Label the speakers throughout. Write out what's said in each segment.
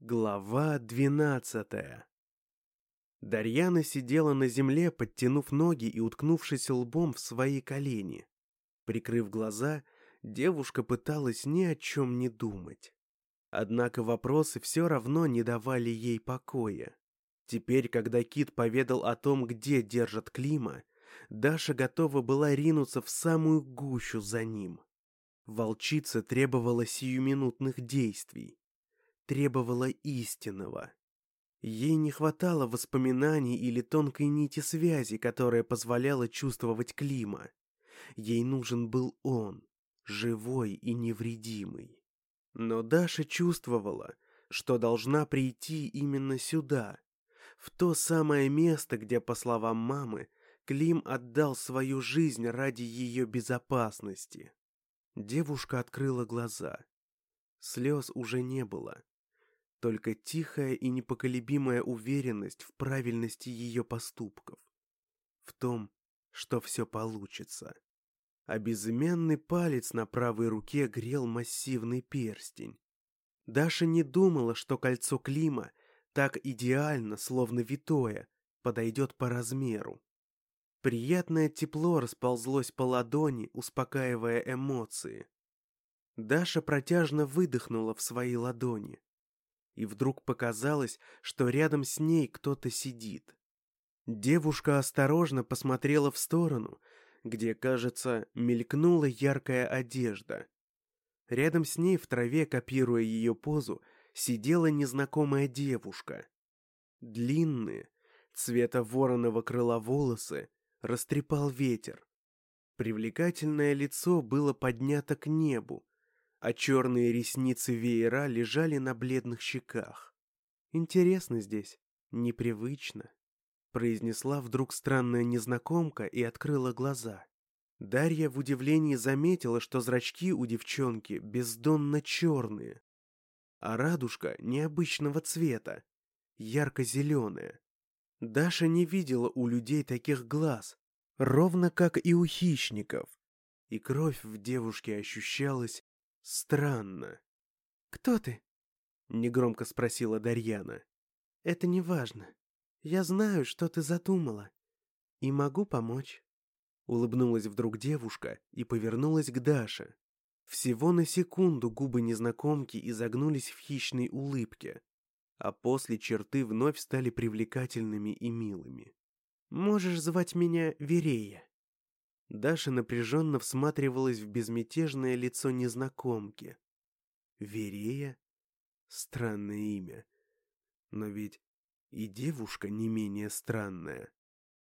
Speaker 1: Глава двенадцатая Дарьяна сидела на земле, подтянув ноги и уткнувшись лбом в свои колени. Прикрыв глаза, девушка пыталась ни о чем не думать. Однако вопросы все равно не давали ей покоя. Теперь, когда Кит поведал о том, где держат Клима, Даша готова была ринуться в самую гущу за ним. Волчица требовала сиюминутных действий требовала истинного. Ей не хватало воспоминаний или тонкой нити связи, которая позволяла чувствовать Клима. Ей нужен был он, живой и невредимый. Но Даша чувствовала, что должна прийти именно сюда, в то самое место, где, по словам мамы, Клим отдал свою жизнь ради ее безопасности. Девушка открыла глаза. Слез уже не было только тихая и непоколебимая уверенность в правильности ее поступков, в том, что все получится. А безымянный палец на правой руке грел массивный перстень. Даша не думала, что кольцо Клима так идеально, словно витое, подойдет по размеру. Приятное тепло расползлось по ладони, успокаивая эмоции. Даша протяжно выдохнула в свои ладони и вдруг показалось, что рядом с ней кто-то сидит. Девушка осторожно посмотрела в сторону, где, кажется, мелькнула яркая одежда. Рядом с ней, в траве, копируя ее позу, сидела незнакомая девушка. Длинные, цвета вороного крыла волосы, растрепал ветер. Привлекательное лицо было поднято к небу, а черные ресницы веера лежали на бледных щеках. «Интересно здесь, непривычно», — произнесла вдруг странная незнакомка и открыла глаза. Дарья в удивлении заметила, что зрачки у девчонки бездонно черные, а радужка необычного цвета, ярко-зеленая. Даша не видела у людей таких глаз, ровно как и у хищников, и кровь в девушке ощущалась Странно.
Speaker 2: «Кто ты?»
Speaker 1: — негромко спросила Дарьяна.
Speaker 2: «Это не важно. Я знаю, что ты задумала. И могу помочь».
Speaker 1: Улыбнулась вдруг девушка и повернулась к Даше. Всего на секунду губы незнакомки изогнулись в хищной улыбке, а после черты вновь стали привлекательными и милыми.
Speaker 2: «Можешь звать меня Верея».
Speaker 1: Даша напряженно всматривалась в безмятежное лицо незнакомки. Верея? Странное имя. Но ведь и девушка не менее странная.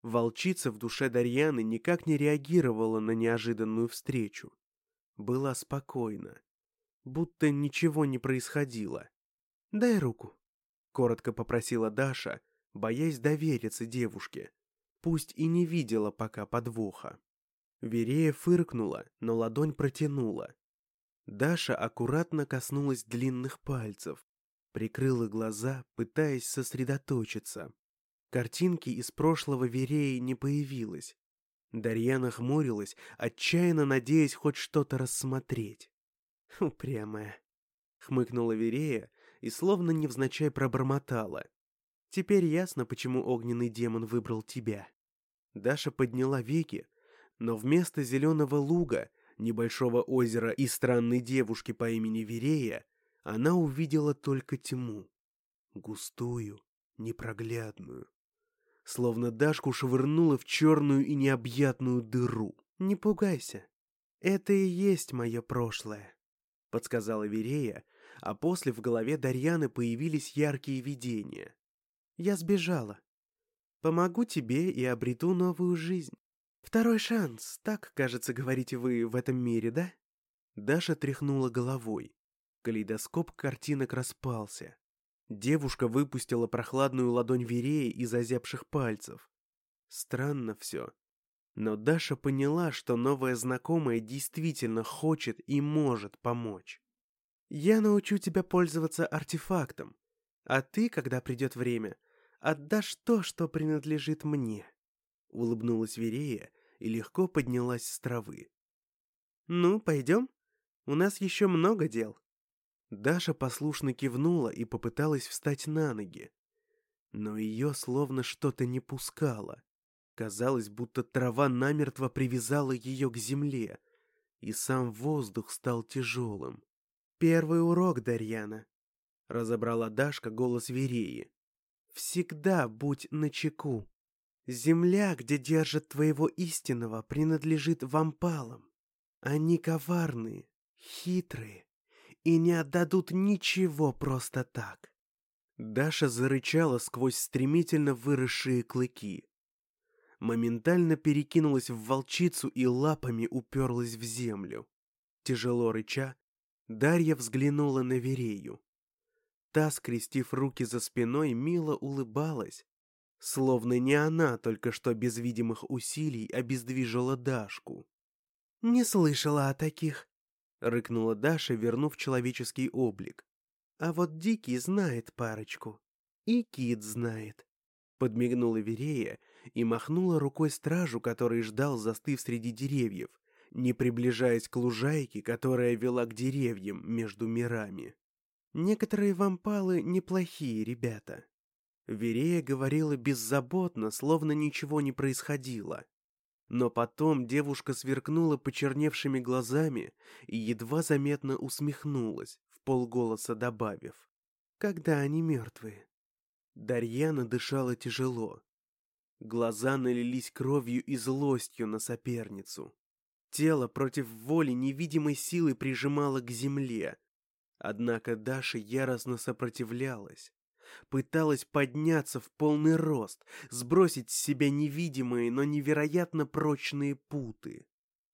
Speaker 1: Волчица в душе Дарьяны никак не реагировала на неожиданную встречу. Была спокойна, будто ничего не происходило.
Speaker 2: «Дай руку», —
Speaker 1: коротко попросила Даша, боясь довериться девушке, пусть и не видела пока подвоха. Верея фыркнула, но ладонь протянула. Даша аккуратно коснулась длинных пальцев, прикрыла глаза, пытаясь сосредоточиться. Картинки из прошлого Вереи не появилось. Дарьяна хмурилась, отчаянно надеясь хоть что-то рассмотреть.
Speaker 2: «Упрямая», —
Speaker 1: хмыкнула Верея и словно невзначай пробормотала. «Теперь ясно, почему огненный демон выбрал тебя». Даша подняла веки, но вместо зеленого луга, небольшого озера и странной девушки по имени Верея, она увидела только тьму. Густую, непроглядную. Словно Дашку швырнула в черную и необъятную дыру.
Speaker 2: «Не пугайся. Это и есть мое прошлое», —
Speaker 1: подсказала Верея, а после в голове Дарьяны появились яркие видения.
Speaker 2: «Я сбежала. Помогу тебе и обрету новую жизнь. «Второй шанс, так, кажется, говорите вы в этом мире, да?»
Speaker 1: Даша тряхнула головой. Калейдоскоп картинок распался. Девушка выпустила прохладную ладонь Вереи из озябших пальцев. Странно все. Но Даша поняла, что новая знакомая действительно хочет и может помочь.
Speaker 2: «Я научу тебя пользоваться артефактом, а ты, когда придет время, отдашь то, что принадлежит мне»
Speaker 1: улыбнулась Верея и легко поднялась с травы.
Speaker 2: «Ну, пойдем? У нас еще много дел».
Speaker 1: Даша послушно кивнула и попыталась встать на ноги. Но ее словно что-то не пускало. Казалось, будто трава намертво привязала ее к земле, и сам воздух стал тяжелым.
Speaker 2: «Первый урок, Дарьяна», — разобрала Дашка голос Вереи. «Всегда будь начеку. Земля, где держат твоего истинного, принадлежит вампалам. Они коварные, хитрые и не отдадут ничего просто так».
Speaker 1: Даша зарычала сквозь стремительно выросшие клыки моментально перекинулась в волчицу и лапами уперлась в землю. Тяжело рыча, Дарья взглянула на Верею. Та, скрестив руки за спиной, мило улыбалась, словно не она только что без видимых усилий обездвижила Дашку.
Speaker 2: «Не слышала о таких», —
Speaker 1: рыкнула Даша, вернув человеческий облик.
Speaker 2: «А вот Дикий знает парочку. И Кит знает», — подмигнула Верея и махнула рукой стражу, который ждал, застыв среди деревьев, не приближаясь к лужайке, которая вела к деревьям между мирами. Некоторые вампалы неплохие ребята. Верея говорила беззаботно, словно ничего не происходило. Но потом девушка сверкнула почерневшими глазами и едва заметно усмехнулась, в полголоса добавив. «Когда они мертвые?» Дарьяна дышала тяжело. Глаза налились кровью и злостью на соперницу. Тело против воли невидимой силы прижимало к земле. Однако Даша яростно сопротивлялась. Пыталась подняться в полный рост, сбросить с себя невидимые, но невероятно прочные путы.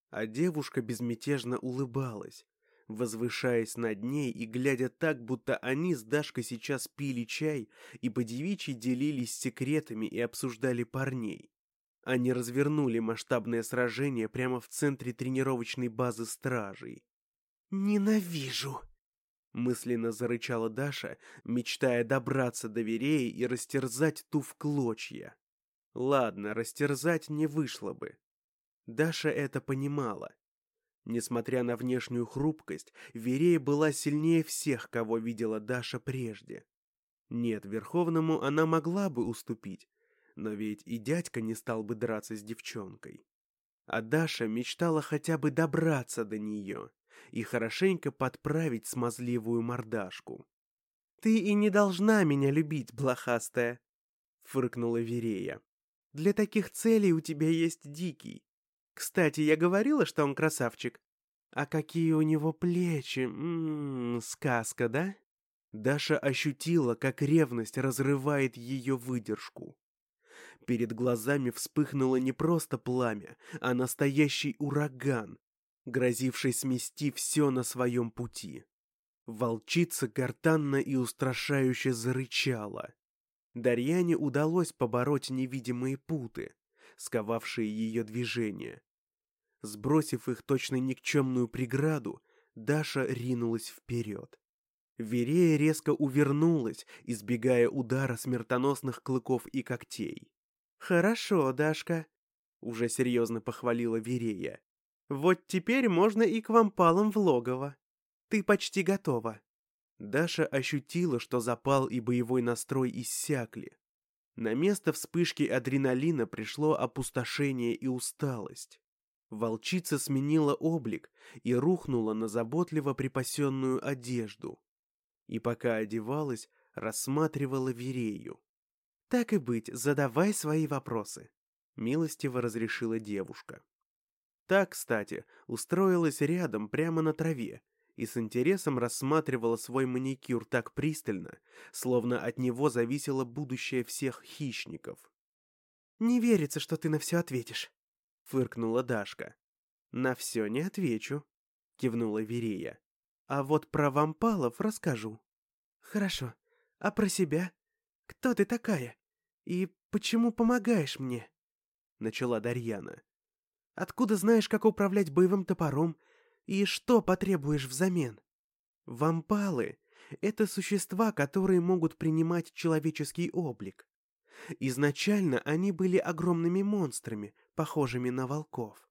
Speaker 2: А девушка безмятежно улыбалась, возвышаясь над ней и глядя так, будто они с Дашкой сейчас пили чай и по девичьи делились секретами и обсуждали парней. Они развернули масштабное сражение прямо в центре тренировочной базы стражей. «Ненавижу!» Мысленно зарычала Даша, мечтая добраться до Вереи и растерзать ту в клочья. Ладно, растерзать не вышло бы. Даша это понимала. Несмотря на внешнюю хрупкость, Верея была сильнее всех, кого видела Даша прежде. Нет, Верховному она могла бы уступить, но ведь и дядька не стал бы драться с девчонкой. А Даша мечтала хотя бы добраться до нее и хорошенько подправить смазливую мордашку. «Ты и не должна меня любить, блохастая», — фыркнула Верея. «Для таких целей у тебя есть Дикий. Кстати, я говорила, что он красавчик. А какие у него плечи, ммм, сказка, да? Даша ощутила, как ревность разрывает ее выдержку. Перед глазами вспыхнуло не просто пламя, а настоящий ураган, грозивший смести все на своем пути. Волчица гортанно и устрашающе зарычала. Дарьяне удалось побороть невидимые путы, сковавшие ее движение. Сбросив их точно никчемную преграду, Даша ринулась вперед. Верея резко увернулась, избегая удара смертоносных клыков и когтей. «Хорошо, Дашка», — уже серьезно похвалила Верея. «Вот теперь можно и к вампалам в логово. Ты почти готова». Даша ощутила, что запал и боевой настрой иссякли. На место вспышки адреналина пришло опустошение и усталость. Волчица сменила облик и рухнула на заботливо припасенную одежду. И пока одевалась, рассматривала Верею. «Так и быть, задавай свои вопросы», — милостиво разрешила девушка. Та, кстати, устроилась рядом прямо на траве и с интересом рассматривала свой маникюр так пристально, словно от него зависело будущее всех хищников. «Не верится, что ты на все ответишь», фыркнула Дашка. «На все не отвечу», — кивнула Верея. «А вот про вампалов расскажу». «Хорошо. А про себя? Кто ты такая? И почему помогаешь мне?» Начала Дарьяна. «Откуда знаешь, как управлять боевым топором? И что потребуешь взамен?» «Вампалы — это существа, которые могут принимать человеческий облик. Изначально они были огромными монстрами, похожими на волков.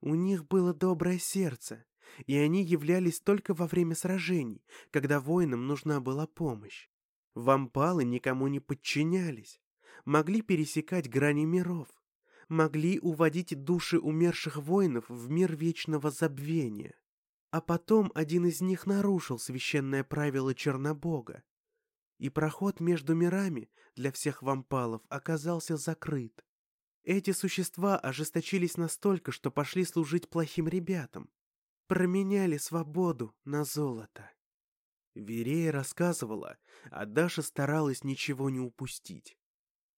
Speaker 2: У них было доброе сердце, и они являлись только во время сражений, когда воинам нужна была помощь. Вампалы никому не подчинялись, могли пересекать грани миров, могли уводить души умерших воинов в мир вечного забвения. А потом один из них нарушил священное правило Чернобога, и проход между мирами для всех вампалов оказался закрыт. Эти существа ожесточились настолько, что пошли служить плохим ребятам, променяли свободу на золото. Верея рассказывала, а Даша старалась ничего не упустить.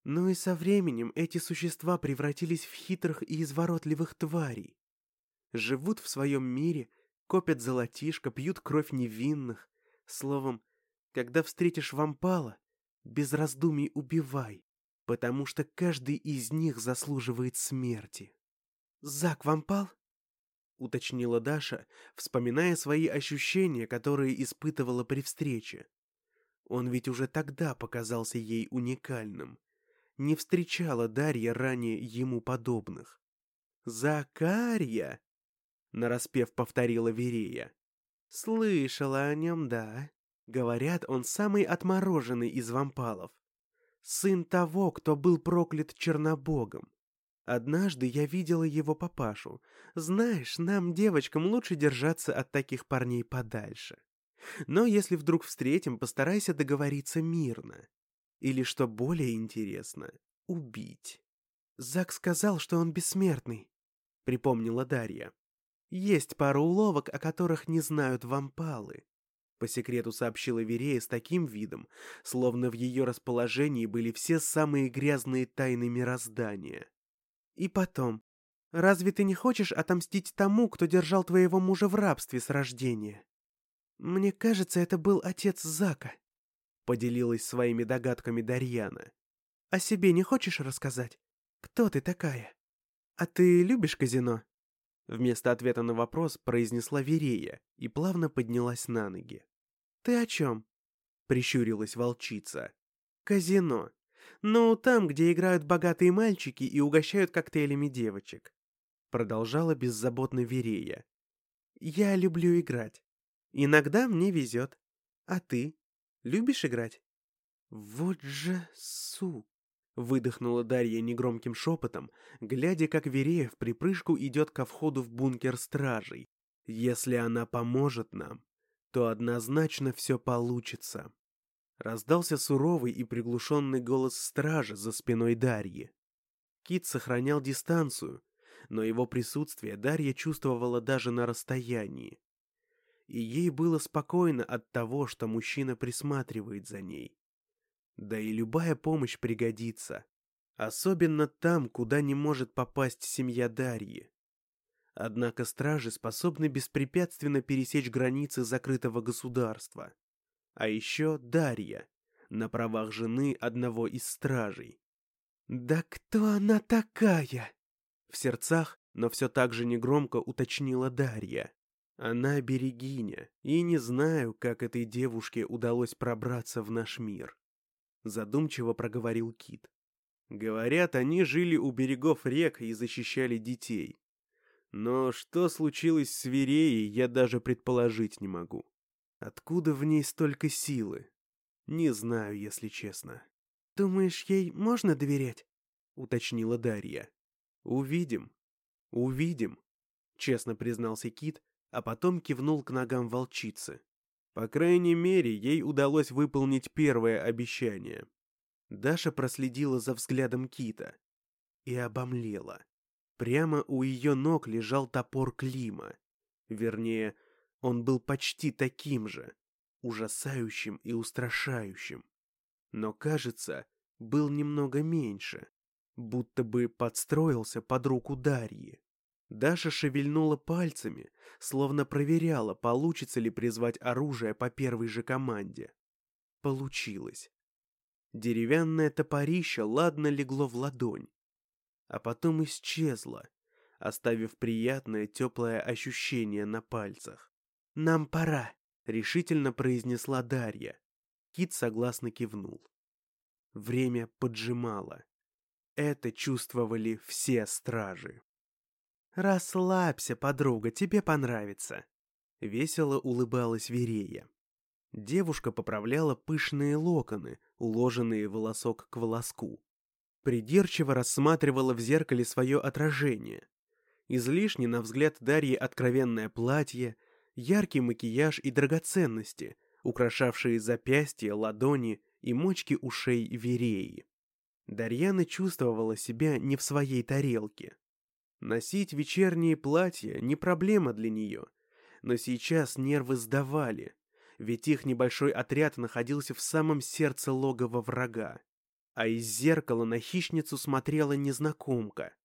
Speaker 2: Но и со временем эти существа превратились в хитрых и изворотливых тварей. Живут в своем мире, копят золотишко, пьют кровь невинных. Словом, когда встретишь вампала, без раздумий убивай, потому что каждый из них заслуживает смерти. «Зак вампал?» — уточнила Даша, вспоминая свои ощущения, которые испытывала при встрече. Он ведь уже тогда показался ей уникальным. Не встречала Дарья ранее ему подобных. «Закарья!» — нараспев повторила Верея. «Слышала о нем, да. Говорят, он самый отмороженный из вампалов. Сын того, кто был проклят Чернобогом. Однажды я видела его папашу. Знаешь, нам, девочкам, лучше держаться от таких парней подальше. Но если вдруг встретим, постарайся договориться мирно. Или, что более интересно, убить. Зак сказал, что он бессмертный, — припомнила Дарья. Есть пара уловок, о которых не знают вампалы. По секрету сообщила Верея с таким видом, словно в ее расположении были все самые грязные тайны мироздания. И потом, разве ты не хочешь отомстить тому, кто держал твоего мужа в рабстве с рождения? Мне кажется, это был отец Зака, поделилась своими догадками Дарьяна. О себе не хочешь рассказать? Кто ты такая? А ты любишь казино? Вместо ответа на вопрос произнесла Верея и плавно поднялась на ноги. «Ты о чем?» — прищурилась волчица. «Казино. Ну, там, где играют богатые мальчики и угощают коктейлями девочек», — продолжала беззаботно Верея. «Я люблю играть. Иногда мне везет. А ты? Любишь играть?» «Вот же сук!» — выдохнула Дарья негромким шепотом, глядя, как Верея в припрыжку идет ко входу в бункер стражей. «Если она поможет нам, то однозначно все получится. Раздался суровый и приглушенный голос стража за спиной Дарьи. Кит сохранял дистанцию, но его присутствие Дарья чувствовала даже на расстоянии. И ей было спокойно от того, что мужчина присматривает за ней. Да и любая помощь пригодится, особенно там, куда не может попасть семья Дарьи. Однако стражи способны беспрепятственно пересечь границы закрытого государства. А еще Дарья, на правах жены одного из стражей. «Да кто она такая?» В сердцах, но все так же негромко уточнила Дарья. Она берегиня, и не знаю, как этой девушке удалось пробраться в наш мир. Задумчиво проговорил Кит. Говорят, они жили у берегов рек и защищали детей. Но что случилось с Вереей, я даже предположить не могу. Откуда в ней столько силы? Не знаю, если честно. «Думаешь, ей можно доверять?» — уточнила Дарья. «Увидим. Увидим», — честно признался Кит, а потом кивнул к ногам волчицы. По крайней мере, ей удалось выполнить первое обещание. Даша проследила за взглядом Кита и обомлела. Прямо у ее ног лежал топор Клима. Вернее, он был почти таким же, ужасающим и устрашающим. Но, кажется, был немного меньше, будто бы подстроился под руку Дарьи. Даша шевельнула пальцами, словно проверяла, получится ли призвать оружие по первой же команде. Получилось. Деревянное топорище ладно легло в ладонь, а потом исчезла, оставив приятное теплое ощущение на пальцах. «Нам пора», — решительно произнесла Дарья. Кит согласно кивнул. Время поджимало. Это чувствовали все стражи. «Расслабься, подруга, тебе понравится»,
Speaker 1: Весело улыбалась Верея. Девушка поправляла пышные локоны, уложенные волосок к волоску. Придирчиво рассматривала в зеркале свое отражение. Излишне, на взгляд Дарьи, откровенное платье, яркий макияж и драгоценности, украшавшие запястья, ладони и мочки ушей Вереи. Дарьяна чувствовала себя не в своей тарелке. Носить вечерние платья не проблема для нее, но сейчас нервы сдавали, ведь их небольшой отряд находился в самом сердце логова врага. А из зеркала на хищницу смотрела незнакомка.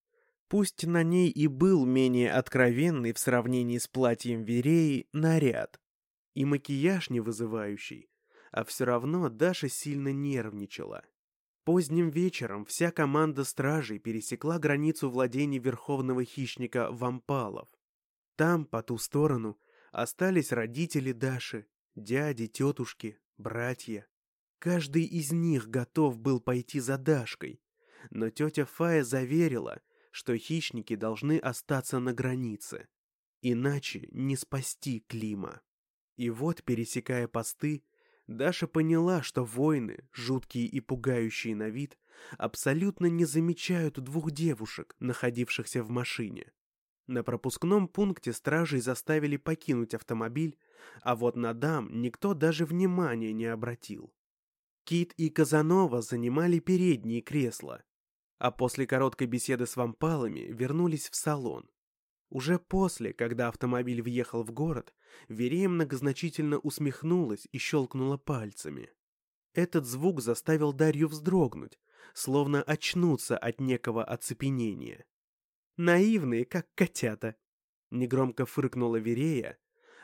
Speaker 1: Пусть на ней и был менее откровенный в сравнении с платьем Вереи наряд, и макияж не вызывающий, а все равно Даша сильно нервничала. Поздним вечером вся команда стражей пересекла границу владений верховного хищника вампалов. Там, по ту сторону, остались родители Даши, дяди, тетушки, братья. Каждый из них готов был пойти за Дашкой, но тетя Фая заверила, что хищники должны остаться на границе, иначе не спасти Клима. И вот, пересекая посты, Даша поняла, что воины, жуткие и пугающие на вид, абсолютно не замечают двух девушек, находившихся в машине. На пропускном пункте стражей заставили покинуть автомобиль, а вот на дам никто даже внимания не обратил. Кит и Казанова занимали передние кресла, а после короткой беседы с вампалами вернулись в салон. Уже после, когда автомобиль въехал в город, Верея многозначительно усмехнулась и щелкнула пальцами. Этот звук заставил Дарью вздрогнуть, словно очнуться от некого оцепенения. Наивные, как котята. Негромко фыркнула Верея,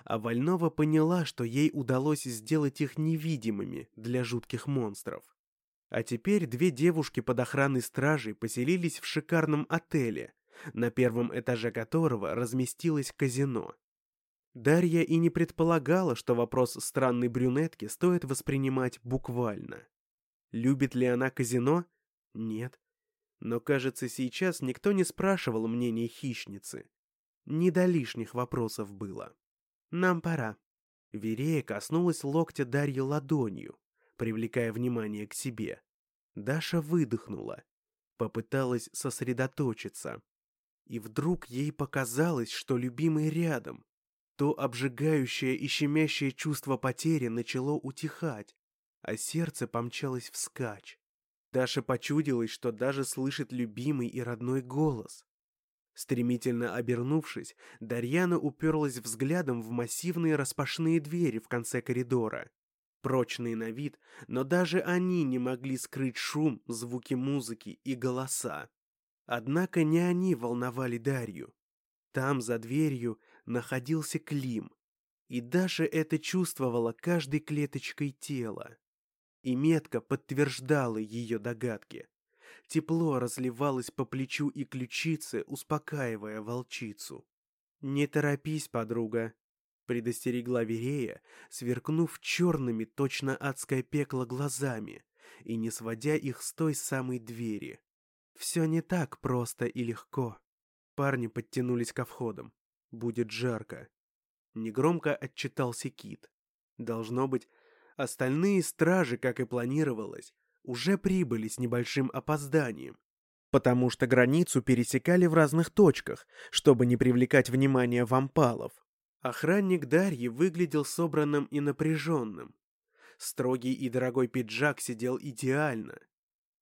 Speaker 1: а Вольнова поняла, что ей удалось сделать их невидимыми для жутких монстров. А теперь две девушки под охраной стражей поселились в шикарном отеле, на первом этаже которого разместилось казино. Дарья и не предполагала, что вопрос странной брюнетки стоит воспринимать буквально. Любит ли она казино? Нет. Но, кажется, сейчас никто не спрашивал мнения хищницы. Не до лишних вопросов было. Нам пора. Верея коснулась локтя Дарьи ладонью, привлекая внимание к себе. Даша выдохнула, попыталась сосредоточиться. И вдруг ей показалось, что любимый рядом. То обжигающее и щемящее чувство потери начало утихать, а сердце помчалось вскачь. Даша почудилось, что даже слышит любимый и родной голос. Стремительно обернувшись, Дарьяна уперлась взглядом в массивные распашные двери в конце коридора. Прочные на вид, но даже они не могли скрыть шум, звуки музыки и голоса. Однако не они волновали Дарью. Там, за дверью, находился Клим, и Даша это чувствовала каждой клеточкой тела и метка подтверждала ее догадки. Тепло разливалось по плечу и ключице, успокаивая волчицу. «Не торопись, подруга», — предостерегла Верея, сверкнув черными, точно адское пекло глазами и не сводя их с той самой двери. «Все не так просто и легко». Парни подтянулись ко входам. «Будет жарко». Негромко отчитался Кит. Должно быть, Остальные стражи, как и планировалось, уже прибыли с небольшим опозданием, потому что границу пересекали в разных точках, чтобы не привлекать внимание вампалов. Охранник Дарьи выглядел собранным и напряженным. Строгий и дорогой пиджак сидел идеально.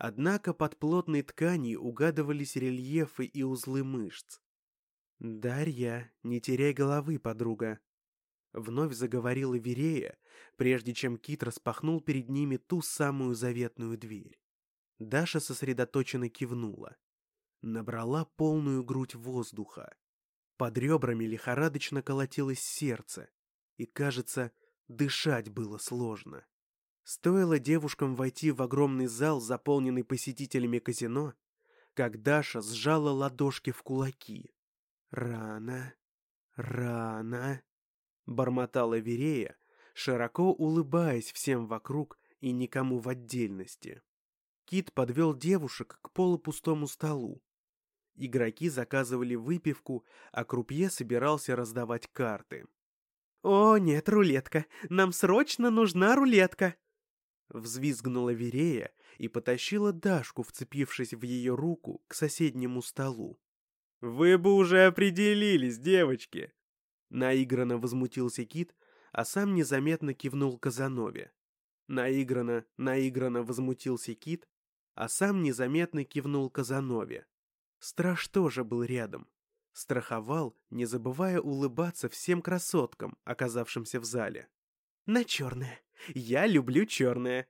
Speaker 1: Однако под плотной тканью угадывались рельефы и узлы мышц. «Дарья, не теряй головы, подруга», Вновь заговорила Верея, прежде чем Кит распахнул перед ними ту самую заветную дверь. Даша сосредоточенно кивнула. Набрала полную грудь воздуха. Под ребрами лихорадочно колотилось сердце, и, кажется, дышать было сложно. Стоило девушкам войти в огромный зал, заполненный посетителями казино, как Даша сжала ладошки в кулаки. Рано, рано. Бормотала Верея, широко улыбаясь всем вокруг и никому в отдельности. Кит подвел девушек к полупустому столу. Игроки заказывали выпивку, а крупье собирался раздавать карты.
Speaker 2: «О, нет, рулетка! Нам срочно нужна рулетка!» Взвизгнула Верея и потащила Дашку, вцепившись в ее руку, к соседнему столу.
Speaker 1: «Вы бы уже определились, девочки!»
Speaker 2: Наигранно возмутился Кит, а сам незаметно кивнул Казанове. Наигранно, наигранно возмутился Кит, а сам незаметно кивнул Казанове. Страж тоже был рядом. Страховал, не забывая улыбаться всем красоткам, оказавшимся в зале. «На черное! Я люблю черное!»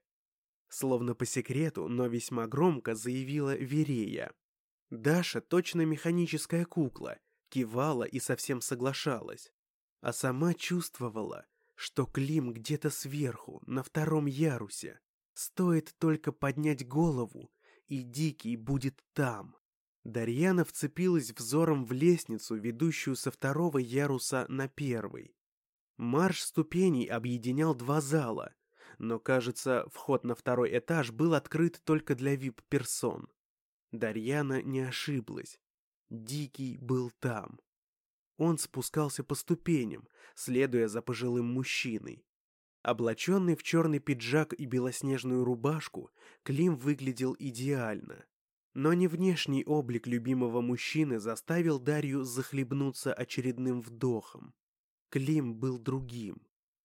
Speaker 2: Словно по секрету, но весьма громко заявила Верея. Даша точно механическая кукла, кивала и совсем соглашалась. А сама чувствовала, что Клим где-то сверху, на втором ярусе. Стоит только поднять голову, и Дикий будет там. Дарьяна вцепилась взором в лестницу, ведущую со второго яруса на первый. Марш ступеней объединял два зала, но, кажется, вход на второй этаж был открыт только для вип-персон. Дарьяна не ошиблась. Дикий был там. Он спускался по ступеням, следуя за пожилым мужчиной. Облаченный в черный пиджак и белоснежную рубашку, Клим выглядел идеально. Но не внешний облик любимого мужчины заставил Дарью захлебнуться очередным вдохом. Клим был другим.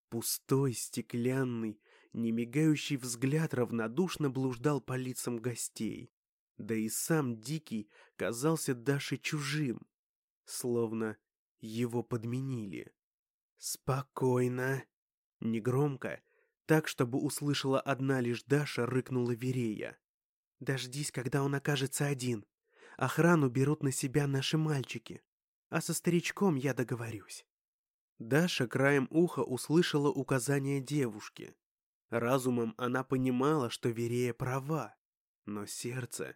Speaker 2: Пустой, стеклянный, немигающий взгляд равнодушно блуждал по лицам гостей. Да и сам Дикий казался Даше чужим, словно его подменили. «Спокойно!» Негромко, так, чтобы услышала одна лишь Даша, рыкнула Верея. Дождись, когда он окажется один. Охрану берут на себя наши мальчики. А со старичком я договорюсь. Даша краем уха услышала указание девушки. Разумом она понимала, что Верея права. Но сердце...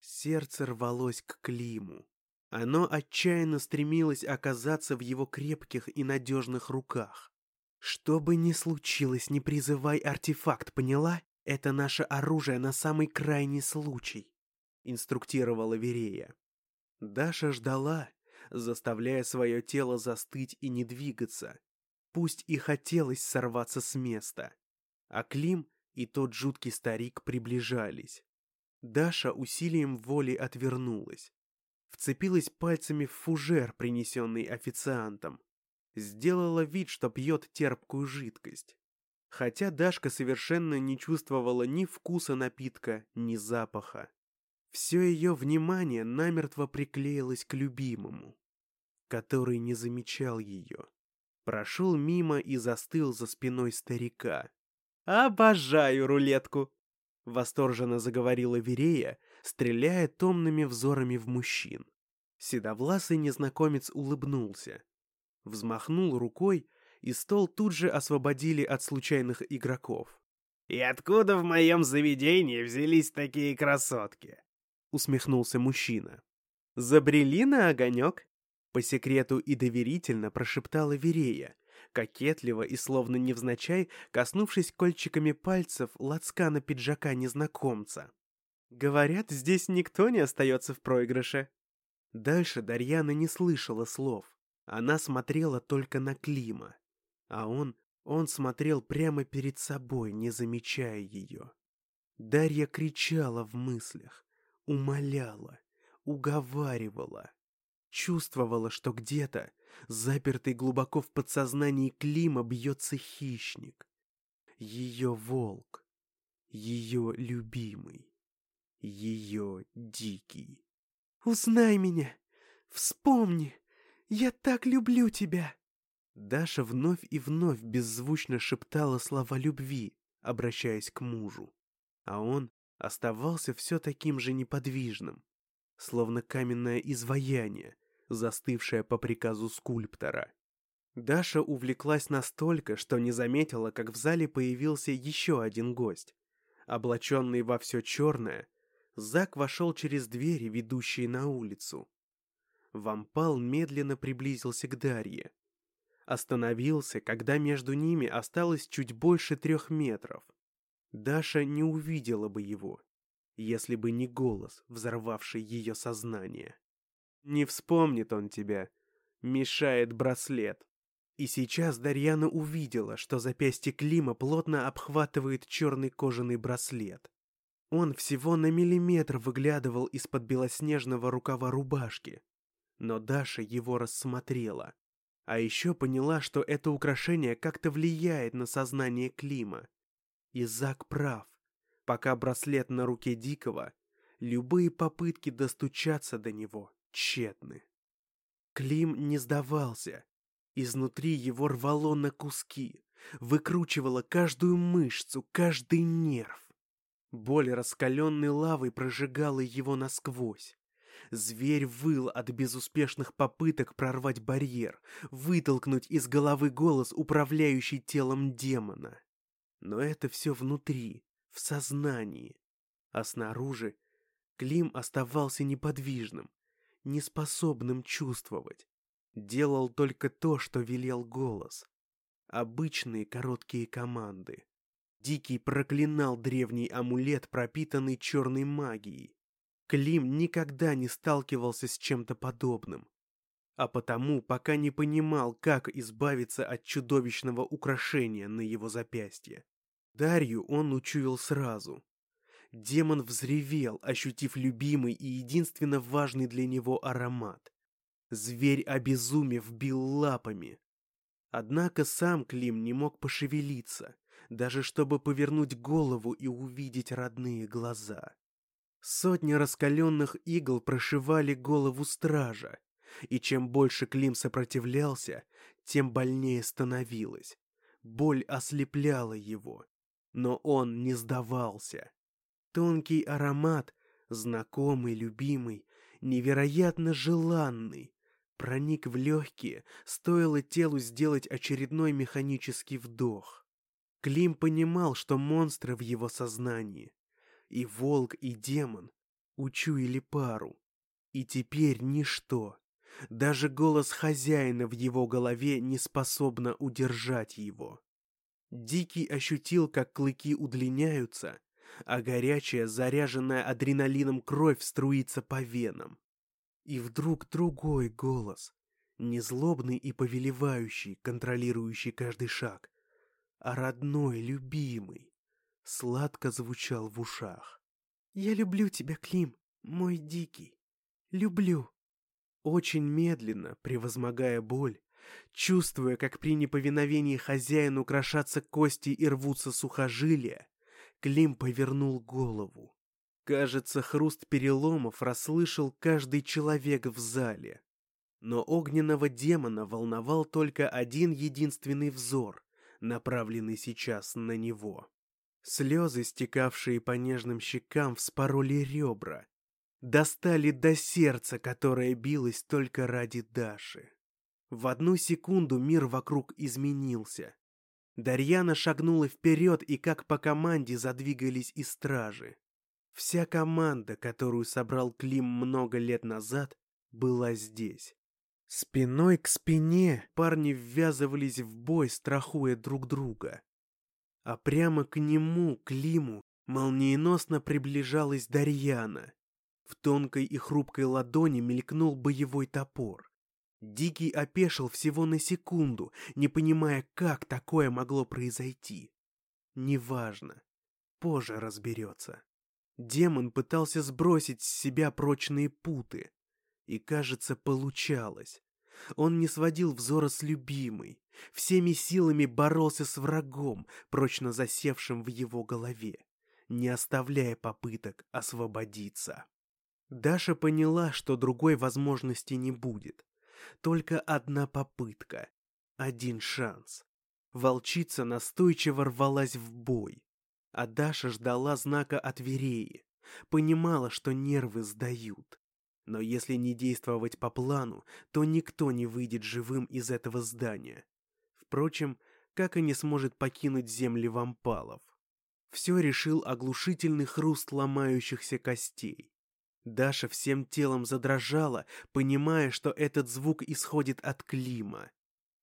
Speaker 2: Сердце рвалось к Климу. Оно отчаянно стремилось оказаться в его крепких и надежных руках. Что бы ни случилось, не призывай артефакт, поняла? «Это наше оружие на самый крайний случай», — инструктировала Верея. Даша ждала, заставляя свое тело застыть и не двигаться. Пусть и хотелось сорваться с места. А Клим и тот жуткий старик приближались. Даша усилием воли отвернулась. Вцепилась пальцами в фужер, принесенный официантом. Сделала вид, что пьет терпкую жидкость хотя Дашка совершенно не чувствовала ни вкуса напитка, ни запаха. Все ее внимание намертво приклеилось к любимому, который не замечал ее. Прошел мимо и застыл за спиной старика. «Обожаю рулетку!» — восторженно заговорила Верея, стреляя томными взорами в мужчин. Седовласый незнакомец улыбнулся. Взмахнул рукой, и стол тут же освободили от случайных игроков.
Speaker 3: «И откуда в моем заведении взялись такие красотки?»
Speaker 2: — усмехнулся мужчина. «Забрели на огонек?» — по секрету и доверительно прошептала Верея, кокетливо и словно невзначай, коснувшись кольчиками пальцев лацкана пиджака незнакомца. «Говорят, здесь никто не остается в проигрыше». Дальше Дарьяна не слышала слов. Она смотрела только на Клима. А он, он смотрел прямо перед собой, не замечая ее. Дарья кричала в мыслях, умоляла, уговаривала. Чувствовала, что где-то, запертый глубоко в подсознании Клима, бьется хищник. Ее волк, ее любимый, ее дикий. «Узнай меня! Вспомни! Я так люблю тебя!» Даша вновь и вновь беззвучно шептала слова любви, обращаясь к мужу. А он оставался все таким же неподвижным, словно каменное изваяние, застывшее по приказу скульптора. Даша увлеклась настолько, что не заметила, как в зале появился еще один гость. Облаченный во все черное, Зак вошел через двери, ведущие на улицу. Вампал медленно приблизился к Дарье, Остановился, когда между ними осталось чуть больше трех метров. Даша не увидела бы его, если бы не голос, взорвавший ее сознание. «Не вспомнит он тебя. Мешает браслет». И сейчас Дарьяна увидела, что запястье Клима плотно обхватывает черный кожаный браслет. Он всего на миллиметр выглядывал из-под белоснежного рукава рубашки. Но Даша его рассмотрела. А еще поняла, что это украшение как-то влияет на сознание Клима. И Зак прав. Пока браслет на руке Дикого, любые попытки достучаться до него тщетны. Клим не сдавался. Изнутри его рвало на куски, выкручивало каждую мышцу, каждый нерв. Боль раскаленной лавой прожигала его насквозь. Зверь выл от безуспешных попыток прорвать барьер, вытолкнуть из головы голос, управляющий телом демона. Но это все внутри, в сознании. А снаружи Клим оставался неподвижным, неспособным чувствовать. Делал только то, что велел голос. Обычные короткие команды. Дикий проклинал древний амулет, пропитанный черной магией. Клим никогда не сталкивался с чем-то подобным. А потому пока не понимал, как избавиться от чудовищного украшения на его запястье. Дарью он учуял сразу. Демон взревел, ощутив любимый и единственно важный для него аромат. Зверь, обезумев, бил лапами. Однако сам Клим не мог пошевелиться, даже чтобы повернуть голову и увидеть родные глаза. Сотни раскаленных игл прошивали голову стража, и чем больше Клим сопротивлялся, тем больнее становилось. Боль ослепляла его, но он не сдавался. Тонкий аромат, знакомый, любимый, невероятно желанный, проник в легкие, стоило телу сделать очередной механический вдох. Клим понимал, что монстры в его сознании, и волк, и демон, учуяли пару. И теперь ничто, даже голос хозяина в его голове не способно удержать его. Дикий ощутил, как клыки удлиняются, а горячая, заряженная адреналином кровь струится по венам. И вдруг другой голос, не злобный и повелевающий, контролирующий каждый шаг, а родной, любимый, сладко звучал в ушах. «Я люблю тебя, Клим, мой дикий. Люблю». Очень медленно, превозмогая боль, чувствуя, как при неповиновении хозяину крошатся кости и рвутся сухожилия, Клим повернул голову. Кажется, хруст переломов расслышал каждый человек в зале. Но огненного демона волновал только один единственный взор, направленный сейчас на него. Слезы, стекавшие по нежным щекам, вспороли ребра, достали до сердца, которое билось только ради Даши. В одну секунду мир вокруг изменился. Дарьяна шагнула вперед, и как по команде задвигались и стражи. Вся команда, которую собрал Клим много лет назад, была здесь. Спиной к спине парни ввязывались в бой, страхуя друг друга. А прямо к нему, Климу, молниеносно приближалась Дарьяна. В тонкой и хрупкой ладони мелькнул боевой топор. Дикий опешил всего на секунду, не понимая, как такое могло произойти. Неважно. Позже разберется. Демон пытался сбросить с себя прочные путы. И, кажется, получалось. Он не сводил взора с любимой, всеми силами боролся с врагом, прочно засевшим в его голове, не оставляя попыток освободиться. Даша поняла, что другой возможности не будет. Только одна попытка, один шанс. Волчица настойчиво рвалась в бой, а Даша ждала знака от Вереи, понимала, что нервы сдают. Но если не действовать по плану, то никто не выйдет живым из этого здания. Впрочем, как и не сможет покинуть земли вампалов. Все решил оглушительный хруст ломающихся костей. Даша всем телом задрожала, понимая, что этот звук исходит от Клима,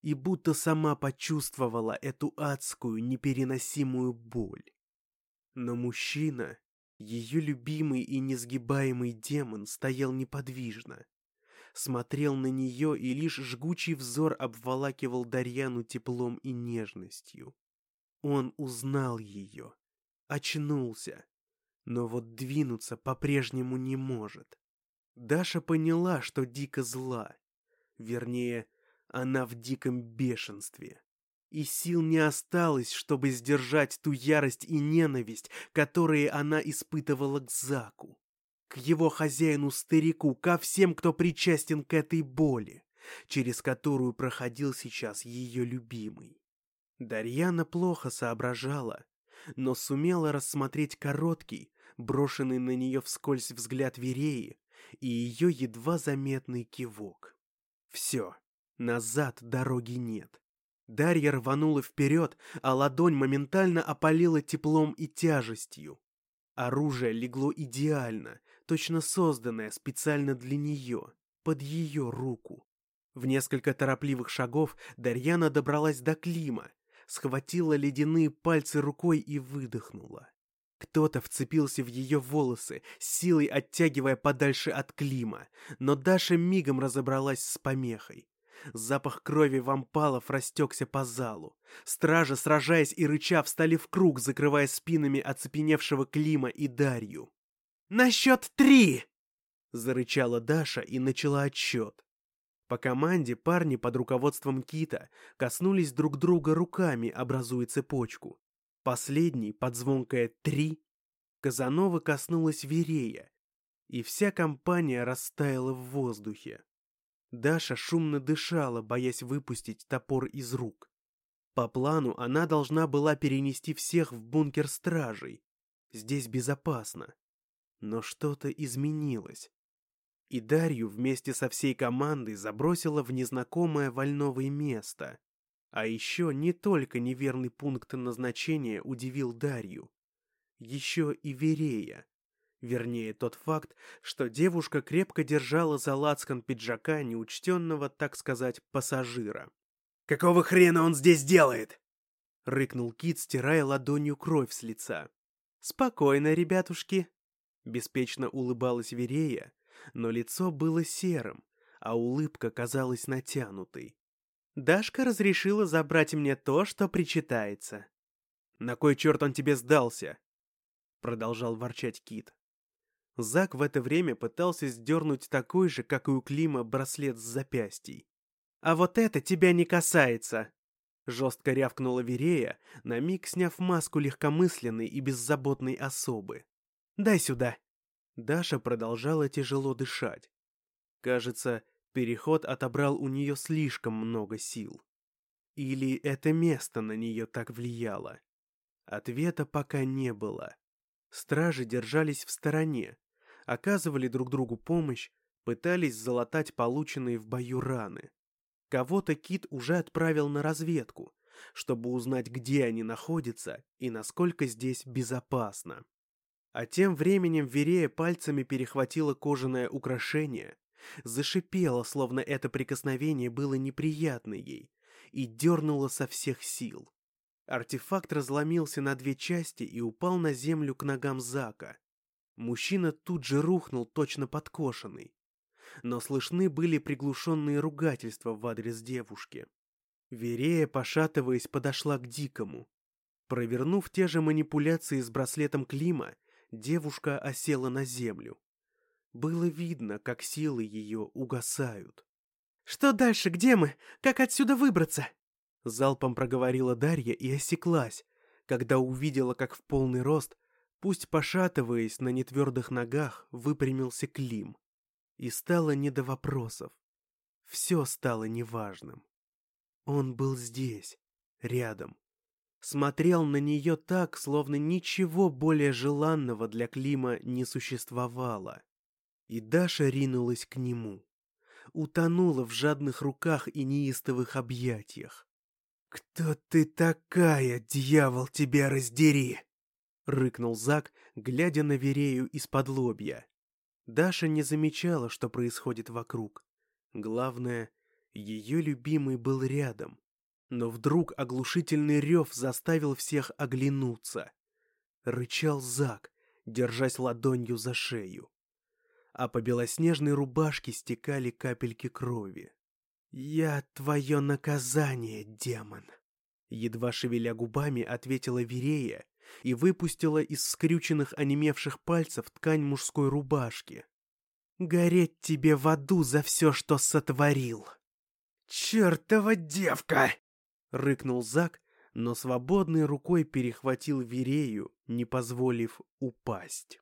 Speaker 2: и будто сама почувствовала эту адскую, непереносимую боль. Но мужчина, ее любимый и несгибаемый демон, стоял неподвижно.
Speaker 1: смотрел на нее, и лишь жгучий взор обволакивал Дарьяну теплом и нежностью. Он узнал ее, очнулся, но вот двинуться по-прежнему не может. Даша поняла, что дико зла. Вернее, она в диком бешенстве. И сил не осталось, чтобы сдержать ту ярость и ненависть, которые она испытывала к Заку. К его хозяину-старику, ко всем, кто причастен к этой боли, через которую проходил сейчас ее любимый. Дарьяна плохо соображала, но сумела рассмотреть короткий, брошенный на нее вскользь взгляд Вереи и ее едва заметный кивок. Все, назад дороги нет. Дарья рванула вперед, а ладонь моментально опалила теплом и тяжестью. Оружие легло идеально, точно созданное специально для нее, под ее руку. В несколько торопливых шагов Дарьяна добралась до Клима, схватила ледяные пальцы рукой и выдохнула. Кто-то вцепился в ее волосы, силой оттягивая подальше от Клима, но Даша мигом разобралась с помехой. Запах крови вампалов растекся по залу. Стражи, сражаясь и рыча, встали в круг, закрывая спинами оцепеневшего Клима и Дарью. «На счет три!» — зарычала Даша и начала отсчет. По команде парни под руководством Кита коснулись друг друга руками, образуя цепочку. Последний, под звонкое «три», Казанова коснулась Верея, и вся компания растаяла в воздухе. Даша шумно дышала, боясь выпустить топор из рук. По плану она должна была перенести всех в бункер стражей. Здесь безопасно. Но что-то изменилось. И Дарью вместе со всей командой забросила в незнакомое вольновое место. А еще не только неверный пункт назначения удивил Дарью. Еще и Верея. Вернее, тот факт, что девушка крепко держала за лацкан пиджака неучтенного, так сказать, пассажира.
Speaker 3: «Какого хрена он здесь делает?»
Speaker 1: — рыкнул Кит, стирая ладонью кровь с лица. «Спокойно, ребятушки!» — беспечно улыбалась Верея, но лицо было серым, а улыбка казалась натянутой. Дашка разрешила забрать мне то, что причитается.
Speaker 3: «На кой черт он тебе сдался?»
Speaker 1: Продолжал ворчать Кит. Зак в это время пытался сдернуть такой же, как и у Клима, браслет с запястьей. «А вот это тебя не касается!» Жестко рявкнула Верея, на миг сняв маску легкомысленной и беззаботной особы. «Дай сюда!» Даша продолжала тяжело дышать. Кажется, Переход отобрал у нее слишком много сил. Или это место на нее так влияло? Ответа пока не было. Стражи держались в стороне, оказывали друг другу помощь, пытались залатать полученные в бою раны. Кого-то Кит уже отправил на разведку, чтобы узнать, где они находятся и насколько здесь безопасно. А тем временем Верея пальцами перехватила кожаное украшение, Зашипела, словно это прикосновение было неприятно ей, и дернула со всех сил. Артефакт разломился на две части и упал на землю к ногам Зака. Мужчина тут же рухнул, точно подкошенный. Но слышны были приглушенные ругательства в адрес девушки. Верея, пошатываясь, подошла к Дикому. Провернув те же манипуляции с браслетом Клима, девушка осела на землю. Было видно, как силы ее угасают. «Что дальше? Где мы? Как отсюда выбраться?» Залпом проговорила Дарья и осеклась, когда увидела, как в полный рост, пусть пошатываясь на нетвердых ногах, выпрямился Клим. И стало не до вопросов. Все стало неважным. Он был здесь, рядом. Смотрел на нее так, словно ничего более желанного для Клима не существовало. И Даша ринулась к нему. Утонула в жадных руках и неистовых объятиях. «Кто ты такая, дьявол, тебя раздери!» — рыкнул Зак, глядя на Верею из-под лобья. Даша не замечала, что происходит вокруг. Главное, ее любимый был рядом. Но вдруг оглушительный рев заставил всех оглянуться. Рычал Зак, держась ладонью за шею. а по белоснежной рубашке стекали капельки крови.
Speaker 2: «Я твое наказание, демон!»
Speaker 1: Едва шевеля губами, ответила Верея и выпустила из скрюченных онемевших пальцев ткань мужской рубашки.
Speaker 2: «Гореть тебе в аду за все, что сотворил!»
Speaker 3: «Чертова девка!»
Speaker 1: — рыкнул Зак, но свободной рукой перехватил Верею, не позволив упасть.